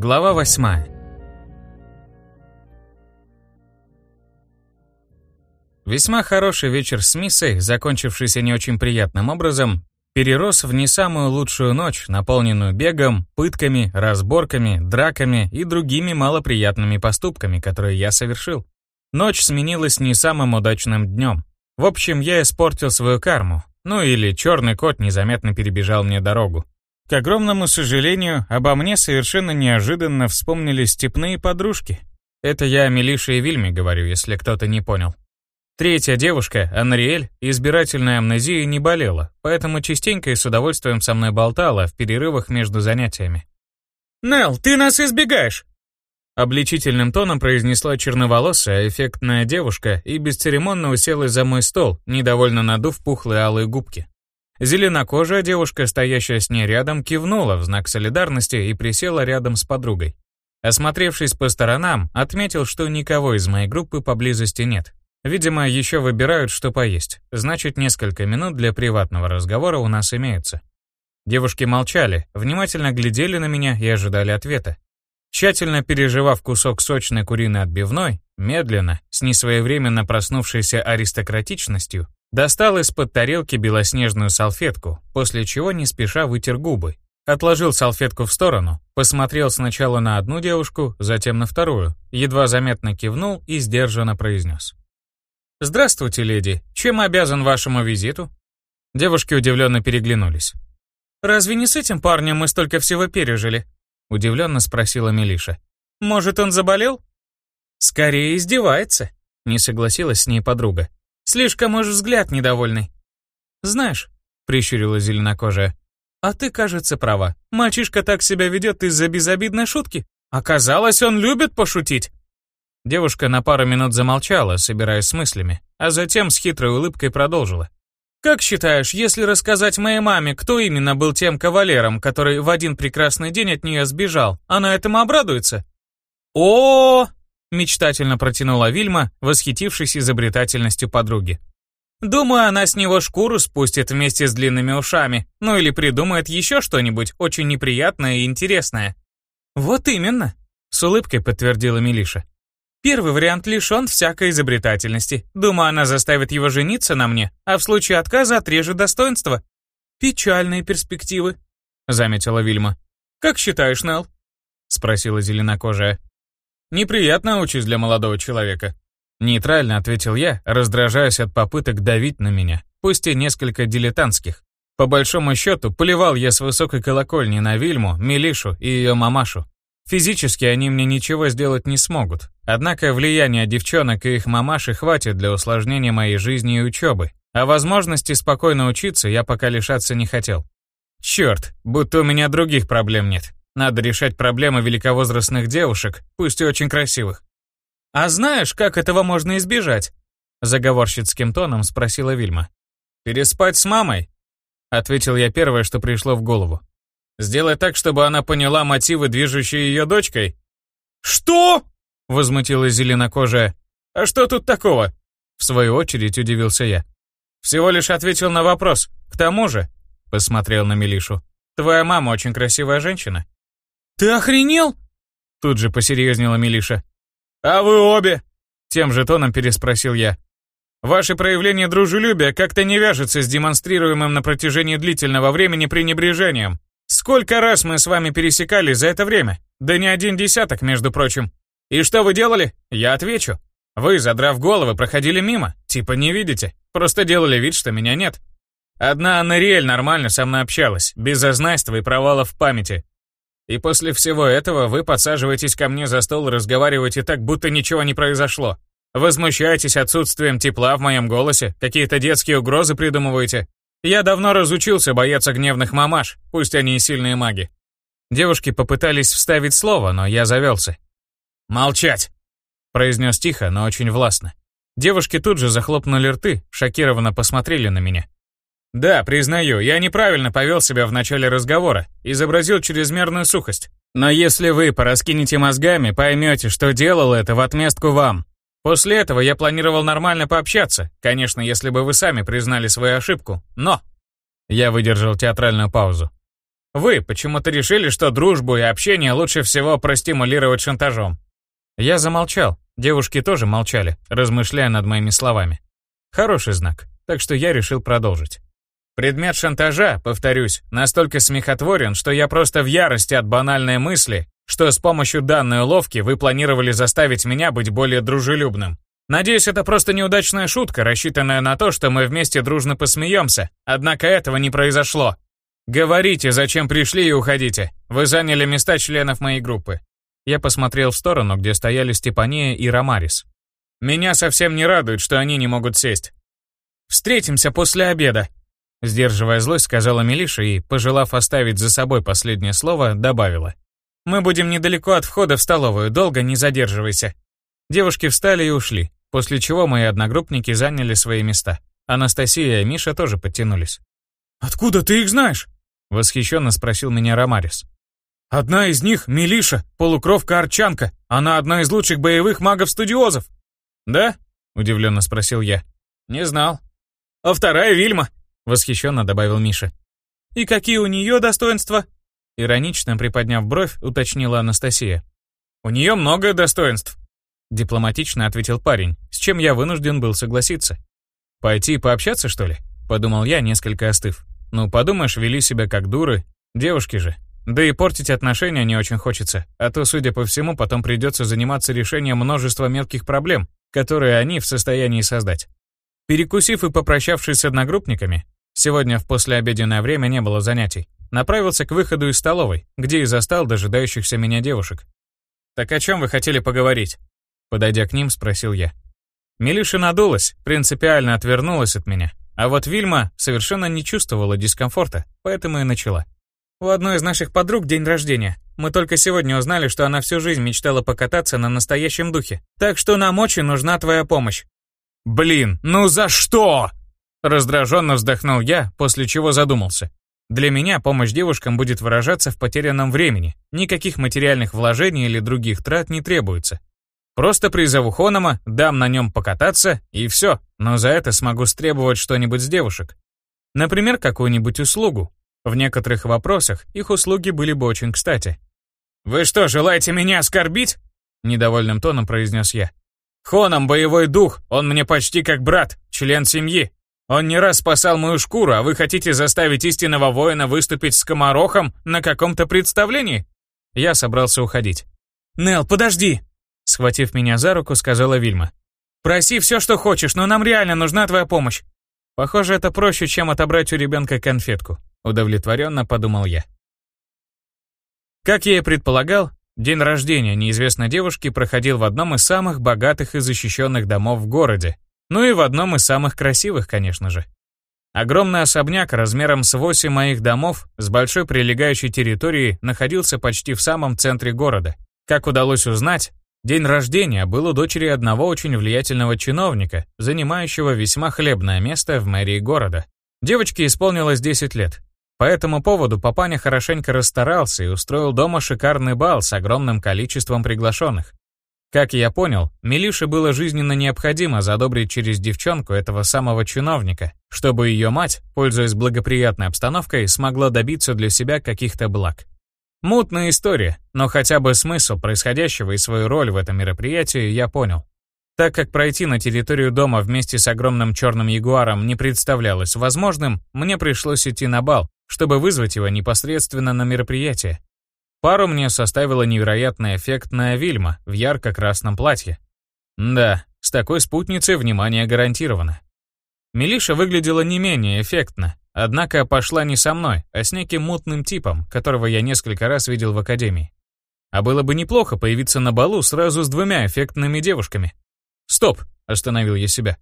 Глава восьмая. Весьма хороший вечер с Миссой, закончившийся не очень приятным образом, перерос в не самую лучшую ночь, наполненную бегом, пытками, разборками, драками и другими малоприятными поступками, которые я совершил. Ночь сменилась не самым удачным днем. В общем, я испортил свою карму, ну или черный кот незаметно перебежал мне дорогу. К огромному сожалению, обо мне совершенно неожиданно вспомнили степные подружки. Это я о Милише и Вильме говорю, если кто-то не понял. Третья девушка, Анриэль, избирательной амнезией не болела, поэтому частенько и с удовольствием со мной болтала в перерывах между занятиями. «Нелл, ты нас избегаешь!» Обличительным тоном произнесла черноволосая, эффектная девушка и бесцеремонно уселась за мой стол, недовольно надув пухлые алые губки. Зеленокожая девушка, стоящая с ней рядом, кивнула в знак солидарности и присела рядом с подругой. Осмотревшись по сторонам, отметил, что никого из моей группы поблизости нет. Видимо, еще выбирают, что поесть. Значит, несколько минут для приватного разговора у нас имеются. Девушки молчали, внимательно глядели на меня и ожидали ответа. Тщательно переживав кусок сочной куриной отбивной, медленно, с несвоевременно проснувшейся аристократичностью, Достал из-под тарелки белоснежную салфетку, после чего не спеша вытер губы. Отложил салфетку в сторону, посмотрел сначала на одну девушку, затем на вторую, едва заметно кивнул и сдержанно произнес. «Здравствуйте, леди. Чем обязан вашему визиту?» Девушки удивленно переглянулись. «Разве не с этим парнем мы столько всего пережили?» Удивленно спросила Милиша. «Может, он заболел?» «Скорее издевается», — не согласилась с ней подруга. Слишком уж взгляд недовольный. Знаешь, прищурила зеленокожая, а ты, кажется, права. Мальчишка так себя ведет из-за безобидной шутки. Оказалось, он любит пошутить. Девушка на пару минут замолчала, собираясь с мыслями, а затем с хитрой улыбкой продолжила. «Как считаешь, если рассказать моей маме, кто именно был тем кавалером, который в один прекрасный день от нее сбежал, она этому обрадуется?» «О, -о, -о Мечтательно протянула Вильма, восхитившись изобретательностью подруги. «Думаю, она с него шкуру спустит вместе с длинными ушами, ну или придумает еще что-нибудь очень неприятное и интересное». «Вот именно», — с улыбкой подтвердила Милиша. «Первый вариант лишен всякой изобретательности. Думаю, она заставит его жениться на мне, а в случае отказа отрежет достоинство». «Печальные перспективы», — заметила Вильма. «Как считаешь, Нелл?» — спросила зеленокожая. Неприятная участь для молодого человека. Нейтрально ответил я, раздражаясь от попыток давить на меня, пусть и несколько дилетантских. По большому счету, поливал я с высокой колокольни на Вильму, Милишу и ее мамашу. Физически они мне ничего сделать не смогут. Однако влияния девчонок и их мамаши хватит для усложнения моей жизни и учебы. А возможности спокойно учиться я пока лишаться не хотел. Черт, будто у меня других проблем нет. Надо решать проблемы великовозрастных девушек, пусть и очень красивых. «А знаешь, как этого можно избежать?» Заговорщицким тоном спросила Вильма. «Переспать с мамой?» Ответил я первое, что пришло в голову. «Сделай так, чтобы она поняла мотивы, движущие ее дочкой». «Что?» — возмутилась зеленокожая. «А что тут такого?» В свою очередь удивился я. «Всего лишь ответил на вопрос. К тому же...» — посмотрел на Милишу. «Твоя мама очень красивая женщина. «Ты охренел?» Тут же посерьезнела Милиша. «А вы обе?» Тем же тоном переспросил я. «Ваше проявление дружелюбия как-то не вяжется с демонстрируемым на протяжении длительного времени пренебрежением. Сколько раз мы с вами пересекались за это время? Да не один десяток, между прочим. И что вы делали? Я отвечу. Вы, задрав головы, проходили мимо. Типа не видите. Просто делали вид, что меня нет. Одна Анна Риэль нормально со мной общалась, без зазнайства и провалов в памяти. И после всего этого вы подсаживаетесь ко мне за стол и разговариваете так, будто ничего не произошло. Возмущаетесь отсутствием тепла в моем голосе, какие-то детские угрозы придумываете. Я давно разучился бояться гневных мамаш, пусть они и сильные маги. Девушки попытались вставить слово, но я завелся. «Молчать!» — произнес тихо, но очень властно. Девушки тут же захлопнули рты, шокированно посмотрели на меня. Да, признаю, я неправильно повел себя в начале разговора, изобразил чрезмерную сухость. Но если вы пораскинете мозгами, поймете, что делал это в отместку вам. После этого я планировал нормально пообщаться, конечно, если бы вы сами признали свою ошибку, но... Я выдержал театральную паузу. Вы почему-то решили, что дружбу и общение лучше всего простимулировать шантажом. Я замолчал. Девушки тоже молчали, размышляя над моими словами. Хороший знак, так что я решил продолжить. Предмет шантажа, повторюсь, настолько смехотворен, что я просто в ярости от банальной мысли, что с помощью данной уловки вы планировали заставить меня быть более дружелюбным. Надеюсь, это просто неудачная шутка, рассчитанная на то, что мы вместе дружно посмеемся, однако этого не произошло. Говорите, зачем пришли и уходите. Вы заняли места членов моей группы. Я посмотрел в сторону, где стояли Степания и Ромарис. Меня совсем не радует, что они не могут сесть. Встретимся после обеда. Сдерживая злость, сказала Милиша и, пожелав оставить за собой последнее слово, добавила. Мы будем недалеко от входа в столовую, долго не задерживайся. Девушки встали и ушли, после чего мои одногруппники заняли свои места. Анастасия и Миша тоже подтянулись. «Откуда ты их знаешь?» — восхищенно спросил меня Ромарис. «Одна из них — Милиша, полукровка-арчанка. Она одна из лучших боевых магов-студиозов». «Да?» — удивленно спросил я. «Не знал». «А вторая — Вильма», — восхищенно добавил Миша. «И какие у нее достоинства?» Иронично приподняв бровь, уточнила Анастасия. «У нее много достоинств», — дипломатично ответил парень, с чем я вынужден был согласиться. «Пойти пообщаться, что ли?» — подумал я, несколько остыв. «Ну, подумаешь, вели себя как дуры. Девушки же. Да и портить отношения не очень хочется, а то, судя по всему, потом придется заниматься решением множества мелких проблем, которые они в состоянии создать». Перекусив и попрощавшись с одногруппниками, сегодня в послеобеденное время не было занятий, направился к выходу из столовой, где и застал дожидающихся меня девушек. «Так о чем вы хотели поговорить?» Подойдя к ним, спросил я. Милиша надулась, принципиально отвернулась от меня, а вот Вильма совершенно не чувствовала дискомфорта, поэтому и начала. «У одной из наших подруг день рождения. Мы только сегодня узнали, что она всю жизнь мечтала покататься на настоящем духе. Так что нам очень нужна твоя помощь». «Блин, ну за что?» Раздраженно вздохнул я, после чего задумался. Для меня помощь девушкам будет выражаться в потерянном времени. Никаких материальных вложений или других трат не требуется. Просто призову Хонома, дам на нем покататься, и все, но за это смогу стребовать что-нибудь с девушек. Например, какую-нибудь услугу. В некоторых вопросах их услуги были бы очень кстати. «Вы что, желаете меня оскорбить?» Недовольным тоном произнес я. «Хоном боевой дух, он мне почти как брат, член семьи. Он не раз спасал мою шкуру, а вы хотите заставить истинного воина выступить с комарохом на каком-то представлении?» Я собрался уходить. «Нел, подожди!» Схватив меня за руку, сказала Вильма. «Проси все, что хочешь, но нам реально нужна твоя помощь». Похоже, это проще, чем отобрать у ребенка конфетку. Удовлетворенно подумал я. Как я и предполагал, день рождения неизвестной девушки проходил в одном из самых богатых и защищенных домов в городе, ну и в одном из самых красивых, конечно же. Огромный особняк размером с 8 моих домов с большой прилегающей территорией находился почти в самом центре города. Как удалось узнать, день рождения был у дочери одного очень влиятельного чиновника, занимающего весьма хлебное место в мэрии города. Девочке исполнилось 10 лет. По этому поводу папаня хорошенько расстарался и устроил дома шикарный бал с огромным количеством приглашенных. Как я понял, Милише было жизненно необходимо задобрить через девчонку этого самого чиновника, чтобы ее мать, пользуясь благоприятной обстановкой, смогла добиться для себя каких-то благ. Мутная история, но хотя бы смысл происходящего и свою роль в этом мероприятии я понял. Так как пройти на территорию дома вместе с огромным черным ягуаром не представлялось возможным, мне пришлось идти на бал, чтобы вызвать его непосредственно на мероприятие. Пару мне составила невероятно эффектная Вильма в ярко-красном платье. Да, с такой спутницей внимание гарантировано. Милиша выглядела не менее эффектно, однако пошла не со мной, а с неким мутным типом, которого я несколько раз видел в академии. А было бы неплохо появиться на балу сразу с двумя эффектными девушками. «Стоп!» — остановил я себя.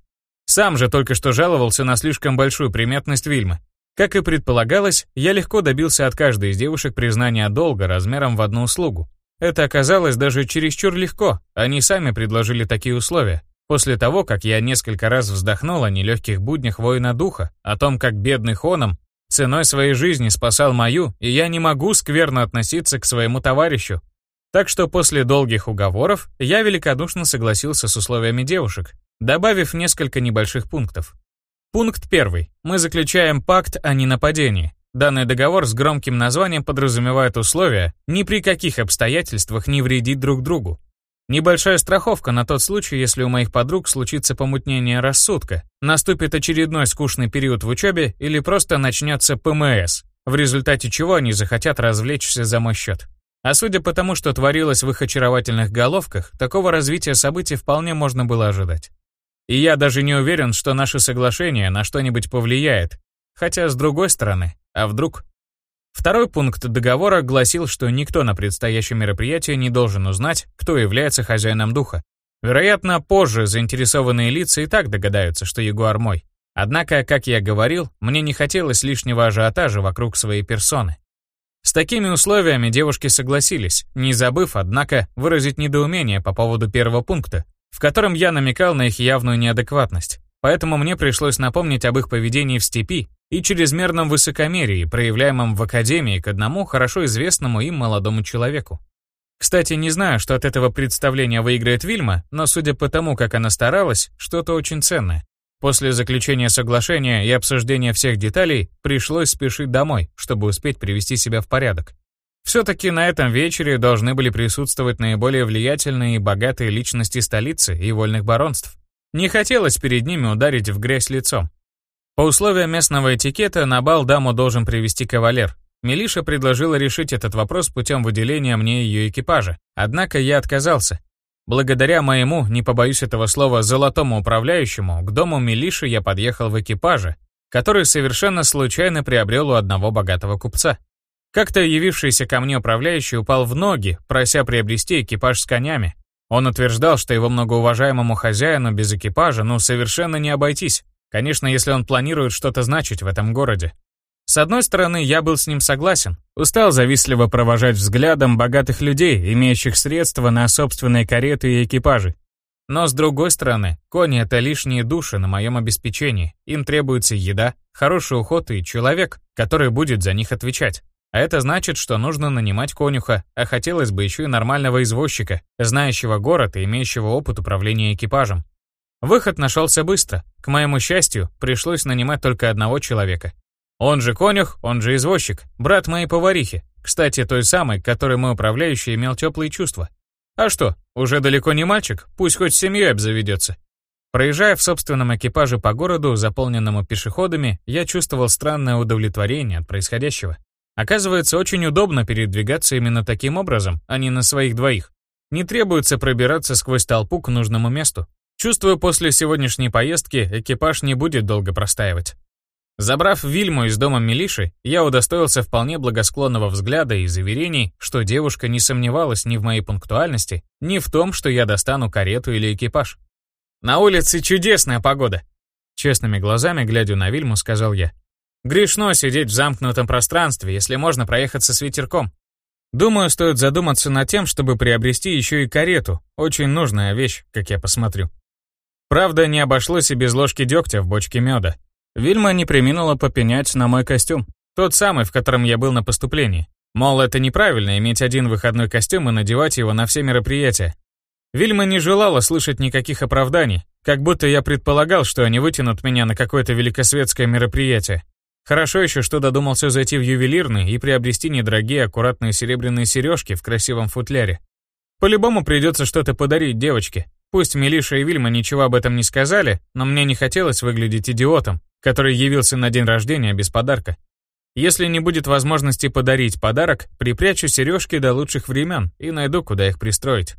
Сам же только что жаловался на слишком большую приметность Вильмы. Как и предполагалось, я легко добился от каждой из девушек признания долга размером в одну услугу. Это оказалось даже чересчур легко, они сами предложили такие условия. После того, как я несколько раз вздохнул о нелегких буднях воина духа, о том, как бедный Хоном ценой своей жизни спасал мою, и я не могу скверно относиться к своему товарищу. Так что после долгих уговоров я великодушно согласился с условиями девушек, добавив несколько небольших пунктов. Пункт первый. Мы заключаем пакт о ненападении. Данный договор с громким названием подразумевает условия ни при каких обстоятельствах не вредить друг другу. Небольшая страховка на тот случай, если у моих подруг случится помутнение рассудка, наступит очередной скучный период в учебе или просто начнется ПМС, в результате чего они захотят развлечься за мой счет. А судя по тому, что творилось в их очаровательных головках, такого развития событий вполне можно было ожидать. И я даже не уверен, что наше соглашение на что-нибудь повлияет. Хотя, с другой стороны, а вдруг? Второй пункт договора гласил, что никто на предстоящем мероприятии не должен узнать, кто является хозяином духа. Вероятно, позже заинтересованные лица и так догадаются, что Ягуар мой. Однако, как я говорил, мне не хотелось лишнего ажиотажа вокруг своей персоны. С такими условиями девушки согласились, не забыв, однако, выразить недоумение по поводу первого пункта, в котором я намекал на их явную неадекватность. Поэтому мне пришлось напомнить об их поведении в степи и чрезмерном высокомерии, проявляемом в Академии к одному хорошо известному им молодому человеку. Кстати, не знаю, что от этого представления выиграет Вильма, но судя по тому, как она старалась, что-то очень ценное. После заключения соглашения и обсуждения всех деталей пришлось спешить домой, чтобы успеть привести себя в порядок. Все-таки на этом вечере должны были присутствовать наиболее влиятельные и богатые личности столицы и вольных баронств. Не хотелось перед ними ударить в грязь лицом. По условиям местного этикета на бал даму должен привести кавалер. Милиша предложила решить этот вопрос путем выделения мне ее экипажа. Однако я отказался. Благодаря моему, не побоюсь этого слова, золотому управляющему, к дому Милиши я подъехал в экипаже, который совершенно случайно приобрел у одного богатого купца. Как-то явившийся ко мне управляющий упал в ноги, прося приобрести экипаж с конями. Он утверждал, что его многоуважаемому хозяину без экипажа ну совершенно не обойтись, Конечно, если он планирует что-то значить в этом городе. С одной стороны, я был с ним согласен. Устал завистливо провожать взглядом богатых людей, имеющих средства на собственные кареты и экипажи. Но с другой стороны, кони — это лишние души на моем обеспечении. Им требуется еда, хороший уход и человек, который будет за них отвечать. А это значит, что нужно нанимать конюха, а хотелось бы еще и нормального извозчика, знающего город и имеющего опыт управления экипажем. Выход нашелся быстро. К моему счастью, пришлось нанимать только одного человека. Он же конюх, он же извозчик, брат моей поварихи, кстати, той самой, которой мой управляющий имел теплые чувства. А что, уже далеко не мальчик, пусть хоть семьей обзаведется. Проезжая в собственном экипаже по городу, заполненному пешеходами, я чувствовал странное удовлетворение от происходящего. Оказывается, очень удобно передвигаться именно таким образом, а не на своих двоих. Не требуется пробираться сквозь толпу к нужному месту. Чувствую, после сегодняшней поездки экипаж не будет долго простаивать. Забрав Вильму из дома Милиши, я удостоился вполне благосклонного взгляда и заверений, что девушка не сомневалась ни в моей пунктуальности, ни в том, что я достану карету или экипаж. «На улице чудесная погода!» Честными глазами, глядя на Вильму, сказал я. «Грешно сидеть в замкнутом пространстве, если можно проехаться с ветерком. Думаю, стоит задуматься над тем, чтобы приобрести еще и карету. Очень нужная вещь, как я посмотрю». Правда, не обошлось и без ложки дегтя в бочке меда. Вильма не приминула попенять на мой костюм. Тот самый, в котором я был на поступлении. Мол, это неправильно иметь один выходной костюм и надевать его на все мероприятия. Вильма не желала слышать никаких оправданий, как будто я предполагал, что они вытянут меня на какое-то великосветское мероприятие. Хорошо еще, что додумался зайти в ювелирный и приобрести недорогие аккуратные серебряные сережки в красивом футляре. По-любому придется что-то подарить девочке, Пусть Милиша и Вильма ничего об этом не сказали, но мне не хотелось выглядеть идиотом, который явился на день рождения без подарка. Если не будет возможности подарить подарок, припрячу сережки до лучших времен и найду, куда их пристроить.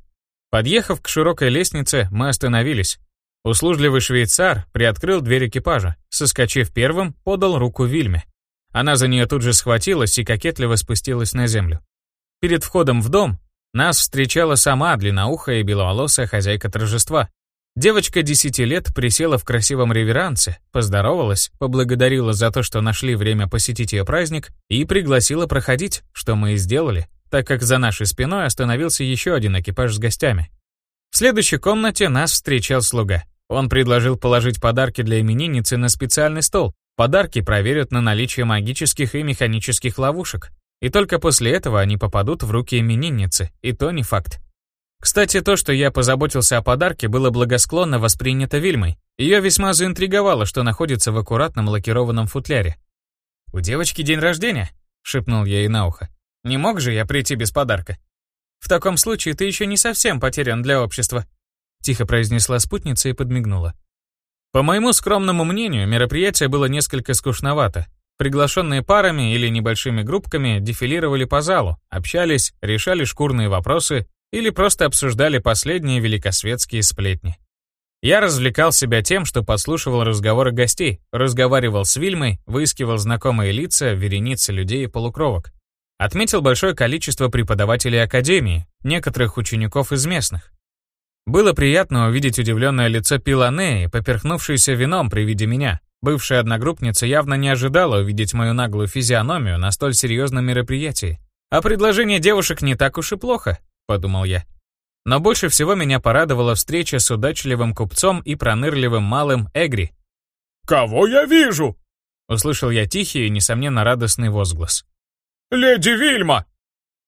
Подъехав к широкой лестнице, мы остановились. Услужливый швейцар приоткрыл дверь экипажа, соскочив первым, подал руку Вильме. Она за нее тут же схватилась и кокетливо спустилась на землю. Перед входом в дом нас встречала сама длинноухая и беловолосая хозяйка торжества. Девочка десяти лет присела в красивом реверансе, поздоровалась, поблагодарила за то, что нашли время посетить ее праздник и пригласила проходить, что мы и сделали, так как за нашей спиной остановился еще один экипаж с гостями. В следующей комнате нас встречал слуга. Он предложил положить подарки для именинницы на специальный стол. Подарки проверят на наличие магических и механических ловушек. И только после этого они попадут в руки именинницы, и то не факт. Кстати, то, что я позаботился о подарке, было благосклонно воспринято Вильмой. Ее весьма заинтриговало, что находится в аккуратном лакированном футляре. «У девочки день рождения», — шепнул я ей на ухо. «Не мог же я прийти без подарка?» «В таком случае ты еще не совсем потерян для общества», — тихо произнесла спутница и подмигнула. По моему скромному мнению, мероприятие было несколько скучновато. Приглашенные парами или небольшими группками дефилировали по залу, общались, решали шкурные вопросы или просто обсуждали последние великосветские сплетни. Я развлекал себя тем, что подслушивал разговоры гостей, разговаривал с Вильмой, выискивал знакомые лица, вереницы людей и полукровок. Отметил большое количество преподавателей академии, некоторых учеников из местных. Было приятно увидеть удивленное лицо Пиланеи, поперхнувшееся вином при виде меня. Бывшая одногруппница явно не ожидала увидеть мою наглую физиономию на столь серьезном мероприятии. А предложение девушек не так уж и плохо, подумал я. Но больше всего меня порадовала встреча с удачливым купцом и пронырливым малым Эгри. «Кого я вижу?» Услышал я тихий и, несомненно, радостный возглас. «Леди Вильма!»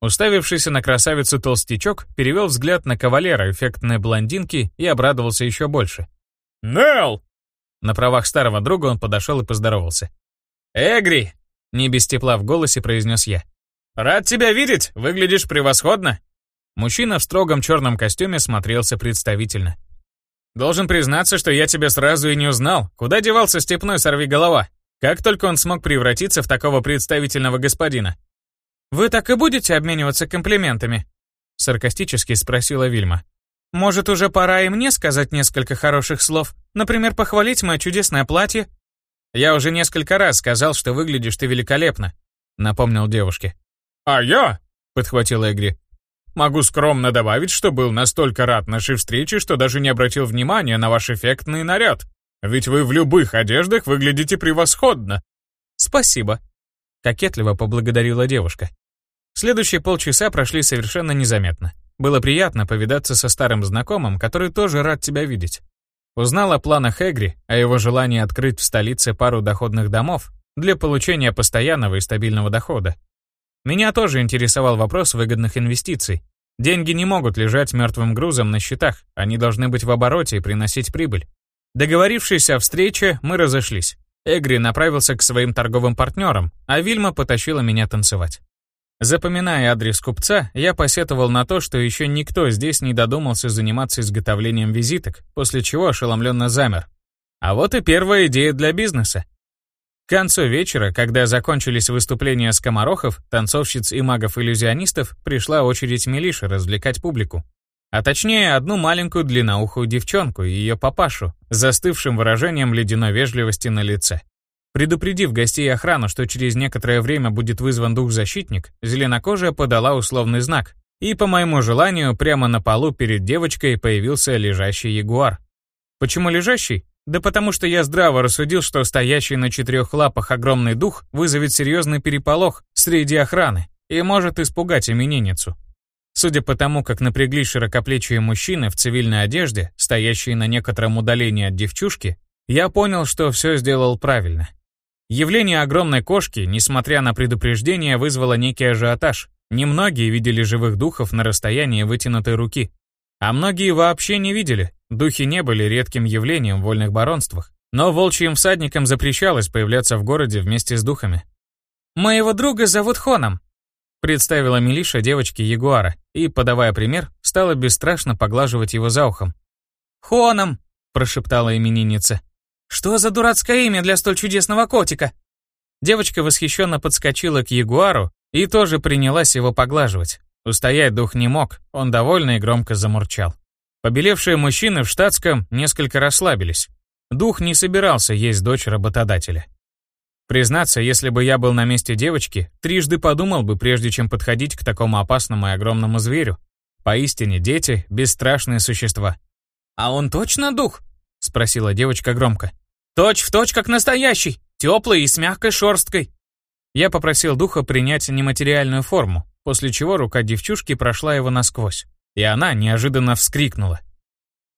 Уставившийся на красавицу толстячок перевел взгляд на кавалера эффектной блондинки и обрадовался еще больше. «Нелл!» На правах старого друга он подошел и поздоровался. «Эгри!» — не без тепла в голосе произнес я. «Рад тебя видеть! Выглядишь превосходно!» Мужчина в строгом черном костюме смотрелся представительно. «Должен признаться, что я тебя сразу и не узнал. Куда девался степной сорвиголова? Как только он смог превратиться в такого представительного господина?» «Вы так и будете обмениваться комплиментами?» Саркастически спросила Вильма. «Может, уже пора и мне сказать несколько хороших слов? Например, похвалить мое чудесное платье?» «Я уже несколько раз сказал, что выглядишь ты великолепно», напомнил девушке. «А я?» — подхватил Эгри. Могу скромно добавить, что был настолько рад нашей встрече, что даже не обратил внимания на ваш эффектный наряд. Ведь вы в любых одеждах выглядите превосходно. Спасибо. Кокетливо поблагодарила девушка. Следующие полчаса прошли совершенно незаметно. Было приятно повидаться со старым знакомым, который тоже рад тебя видеть. Узнал о планах Эгри, о его желании открыть в столице пару доходных домов для получения постоянного и стабильного дохода. Меня тоже интересовал вопрос выгодных инвестиций. Деньги не могут лежать мертвым грузом на счетах, они должны быть в обороте и приносить прибыль. Договорившись о встрече, мы разошлись. Эгри направился к своим торговым партнерам, а Вильма потащила меня танцевать. Запоминая адрес купца, я посетовал на то, что еще никто здесь не додумался заниматься изготовлением визиток, после чего ошеломленно замер. А вот и первая идея для бизнеса. К концу вечера, когда закончились выступления скоморохов, танцовщиц и магов-иллюзионистов, пришла очередь Милиши развлекать публику. А точнее, одну маленькую длинноухую девчонку и ее папашу, застывшим выражением ледяной вежливости на лице. Предупредив гостей и охрану, что через некоторое время будет вызван дух-защитник, зеленокожая подала условный знак, и, по моему желанию, прямо на полу перед девочкой появился лежащий ягуар. Почему лежащий? Да потому что я здраво рассудил, что стоящий на четырех лапах огромный дух вызовет серьезный переполох среди охраны и может испугать именинницу. Судя по тому, как напряглись широкоплечие мужчины в цивильной одежде, стоящие на некотором удалении от девчушки, я понял, что все сделал правильно. Явление огромной кошки, несмотря на предупреждение, вызвало некий ажиотаж. Немногие видели живых духов на расстоянии вытянутой руки. А многие вообще не видели, Духи не были редким явлением в вольных баронствах, но волчьим всадникам запрещалось появляться в городе вместе с духами. «Моего друга зовут Хоном», — представила Милиша девочке Ягуара и, подавая пример, стала бесстрашно поглаживать его за ухом. «Хоном», — прошептала именинница. «Что за дурацкое имя для столь чудесного котика?» Девочка восхищенно подскочила к Ягуару и тоже принялась его поглаживать. Устоять дух не мог, он довольно и громко замурчал. Побелевшие мужчины в штатском несколько расслабились. Дух не собирался есть дочь работодателя. Признаться, если бы я был на месте девочки, трижды подумал бы, прежде чем подходить к такому опасному и огромному зверю. Поистине, дети — бесстрашные существа. «А он точно дух?» — спросила девочка громко. «Точь в точь, как настоящий, теплый и с мягкой шерсткой». Я попросил духа принять нематериальную форму, после чего рука девчушки прошла его насквозь и она неожиданно вскрикнула.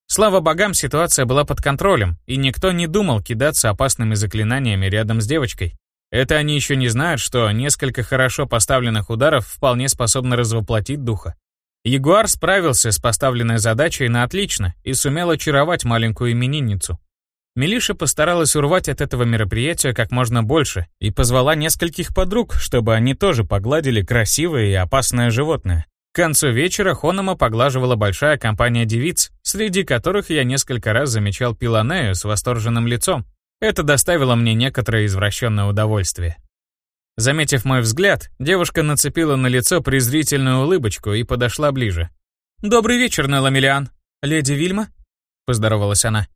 Слава богам, ситуация была под контролем, и никто не думал кидаться опасными заклинаниями рядом с девочкой. Это они еще не знают, что несколько хорошо поставленных ударов вполне способны развоплотить духа. Ягуар справился с поставленной задачей на отлично и сумел очаровать маленькую именинницу. Милиша постаралась урвать от этого мероприятия как можно больше и позвала нескольких подруг, чтобы они тоже погладили красивое и опасное животное. К концу вечера Хонома поглаживала большая компания девиц, среди которых я несколько раз замечал Пиланею с восторженным лицом. Это доставило мне некоторое извращенное удовольствие. Заметив мой взгляд, девушка нацепила на лицо презрительную улыбочку и подошла ближе. «Добрый вечер, Нелла Миллиан. Леди Вильма?» — поздоровалась она.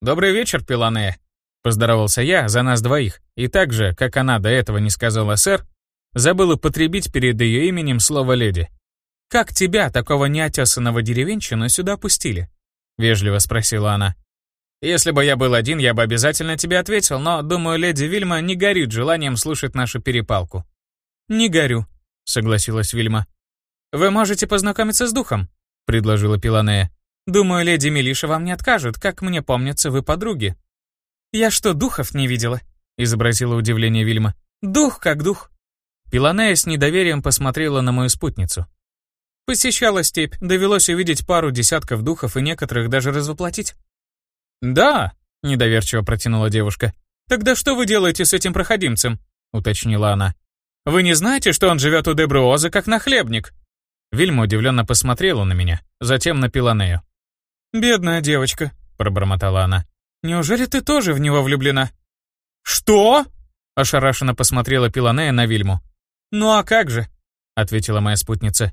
«Добрый вечер, Пиланея», — поздоровался я за нас двоих, и так же, как она до этого не сказала «сэр», забыл употребить перед ее именем слово «леди». «Как тебя, такого неотесанного деревенщину, сюда пустили?» — вежливо спросила она. «Если бы я был один, я бы обязательно тебе ответил, но, думаю, леди Вильма не горит желанием слушать нашу перепалку». «Не горю», — согласилась Вильма. «Вы можете познакомиться с духом», — предложила Пиланея. Думаю, леди Милиша вам не откажет, как мне помнится, вы подруги». «Я что, духов не видела?» — изобразила удивление Вильма. «Дух как дух». Пиланея с недоверием посмотрела на мою спутницу. Посещала степь, довелось увидеть пару десятков духов и некоторых даже развоплотить. «Да», — недоверчиво протянула девушка. «Тогда что вы делаете с этим проходимцем?» — уточнила она. «Вы не знаете, что он живет у Дебруоза как нахлебник?» Вильма удивленно посмотрела на меня, затем на Пиланею. «Бедная девочка», — пробормотала она. «Неужели ты тоже в него влюблена?» «Что?» — ошарашенно посмотрела Пиланея на Вильму. «Ну а как же?» — ответила моя спутница.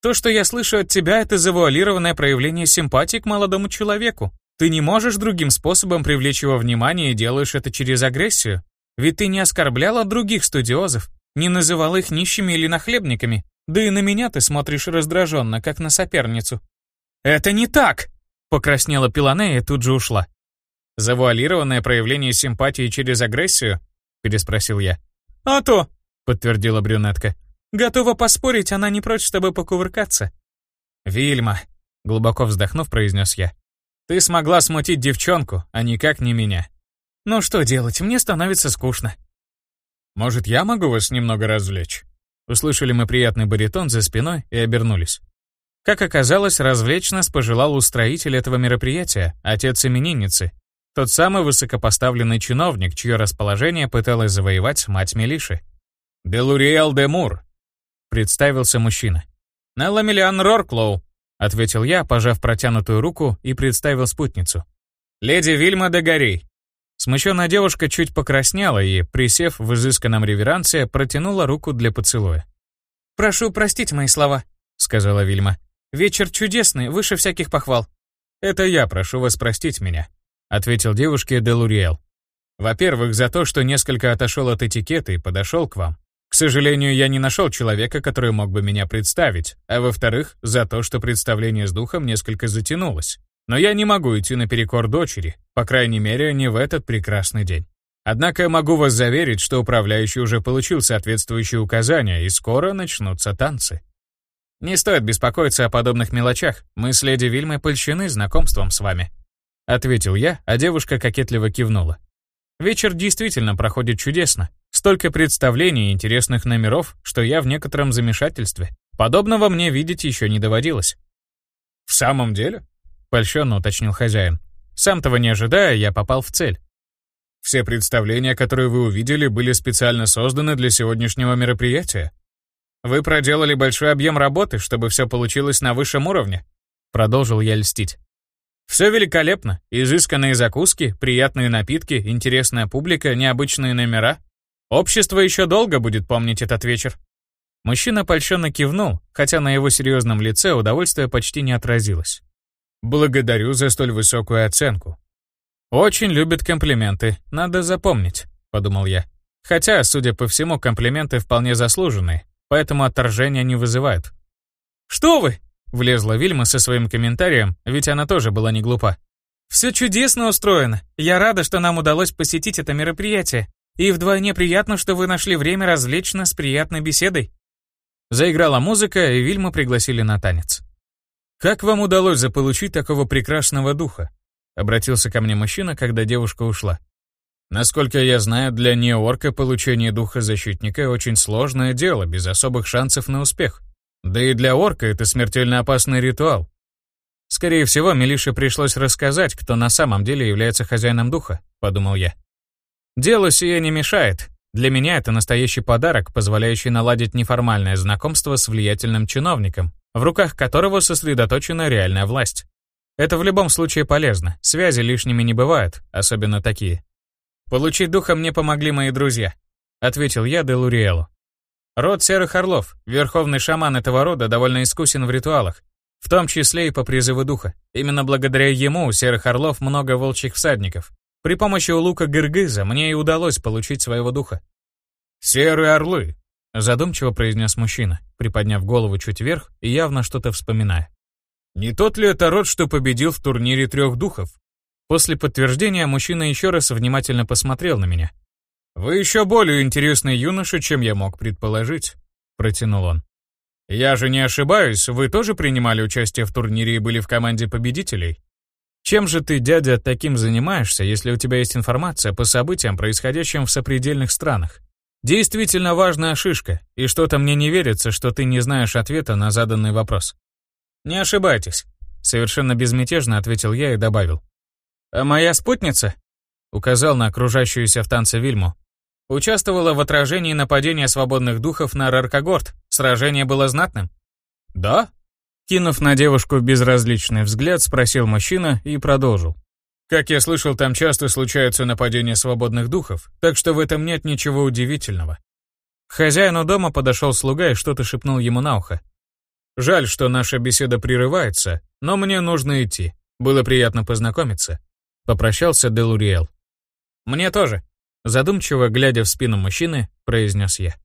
«То, что я слышу от тебя, это завуалированное проявление симпатии к молодому человеку. Ты не можешь другим способом привлечь его внимание и делаешь это через агрессию. Ведь ты не оскорбляла других студиозов, не называла их нищими или нахлебниками. Да и на меня ты смотришь раздраженно, как на соперницу». «Это не так!» Покраснела Пилане и тут же ушла. «Завуалированное проявление симпатии через агрессию?» — переспросил я. «А то!» — подтвердила брюнетка. «Готова поспорить, она не прочь с тобой покувыркаться». «Вильма», — глубоко вздохнув, произнес я. «Ты смогла смутить девчонку, а никак не меня». «Ну что делать, мне становится скучно». «Может, я могу вас немного развлечь?» Услышали мы приятный баритон за спиной и обернулись. Как оказалось, развлечь нас пожелал устроитель этого мероприятия, отец именинницы, тот самый высокопоставленный чиновник, чье расположение пыталась завоевать мать Мелиши. «Делуриэл де Мур», — представился мужчина. «Нелла Миллиан Рорклоу», — ответил я, пожав протянутую руку и представил спутницу. «Леди Вильма де Горей». Смущенная девушка чуть покраснела и, присев в изысканном реверансе, протянула руку для поцелуя. «Прошу простить мои слова», — сказала Вильма. Вечер чудесный, выше всяких похвал». «Это я прошу вас простить меня», — ответил девушке Делуриэл. «Во-первых, за то, что несколько отошел от этикета и подошел к вам. Сожалению, я не нашел человека, который мог бы меня представить, а во-вторых, за то, что представление с духом несколько затянулось. Но я не могу идти наперекор дочери, по крайней мере, не в этот прекрасный день. Однако могу вас заверить, что управляющий уже получил соответствующие указания, и скоро начнутся танцы. «Не стоит беспокоиться о подобных мелочах. Мы с леди Вильмой польщены знакомством с вами», — ответил я, а девушка кокетливо кивнула. Вечер действительно проходит чудесно. Столько представлений и интересных номеров, что я в некотором замешательстве. Подобного мне видеть еще не доводилось. «В самом деле?» — польщенно уточнил хозяин. Сам того не ожидая, я попал в цель. «Все представления, которые вы увидели, были специально созданы для сегодняшнего мероприятия?» Вы проделали большой объем работы, чтобы все получилось на высшем уровне. Продолжил я льстить. Все великолепно. Изысканные закуски, приятные напитки, интересная публика, необычные номера. Общество еще долго будет помнить этот вечер. Мужчина польщенно кивнул, хотя на его серьезном лице удовольствие почти не отразилось. «Благодарю за столь высокую оценку». «Очень любит комплименты, надо запомнить», — подумал я. Хотя, судя по всему, комплименты вполне заслуженные поэтому отторжения не вызывают. «Что вы?» — влезла Вильма со своим комментарием, ведь она тоже была не глупа. «Все чудесно устроено. Я рада, что нам удалось посетить это мероприятие. И вдвойне приятно, что вы нашли время развлечь нас приятной беседой». Заиграла музыка, и Вильму пригласили на танец. «Как вам удалось заполучить такого прекрасного духа?» Обратился ко мне мужчина, когда девушка ушла. Насколько я знаю, для неорка получение духа защитника очень сложное дело, без особых шансов на успех. Да и для орка это смертельно опасный ритуал. Скорее всего, Милише пришлось рассказать, кто на самом деле является хозяином духа, подумал я. Делу сие не мешает. Для меня это настоящий подарок, позволяющий наладить неформальное знакомство с влиятельным чиновником, в руках которого сосредоточена реальная власть. Это в любом случае полезно, связи лишними не бывают, особенно такие. «Получить духа мне помогли мои друзья», — ответил я Делуриэлу. Род Серых Орлов, верховный шаман этого рода, довольно искусен в ритуалах, в том числе и по призыву духа. Именно благодаря ему у Серых Орлов много волчьих всадников. При помощи улука Гыргыза мне и удалось получить своего духа. «Серые орлы», — задумчиво произнес мужчина, приподняв голову чуть вверх и явно что-то вспоминая. «Не тот ли это род, что победил в турнире трех духов?» После подтверждения мужчина еще раз внимательно посмотрел на меня, «Вы еще более интересный юноша, чем я мог предположить», — протянул он. «Я же не ошибаюсь, вы тоже принимали участие в турнире и были в команде победителей?» «Чем же ты, дядя, таким занимаешься, если у тебя есть информация по событиям, происходящим в сопредельных странах? Действительно важная шишка, и что-то мне не верится, что ты не знаешь ответа на заданный вопрос». «Не ошибайтесь», — совершенно безмятежно ответил я и добавил. «А моя спутница?» — указал на окружающуюся в танце Вильму. Участвовала в отражении нападения свободных духов на Раркагорд. Сражение было знатным? Да? Кинув на девушку безразличный взгляд, спросил мужчина и продолжил. Как я слышал, там часто случаются нападения свободных духов, так что в этом нет ничего удивительного. К хозяину дома подошел слуга и что-то шепнул ему на ухо. Жаль, что наша беседа прерывается, но мне нужно идти. Было приятно познакомиться. Попрощался Делуриэл. Мне тоже, Задумчиво глядя в спину мужчины, произнес я.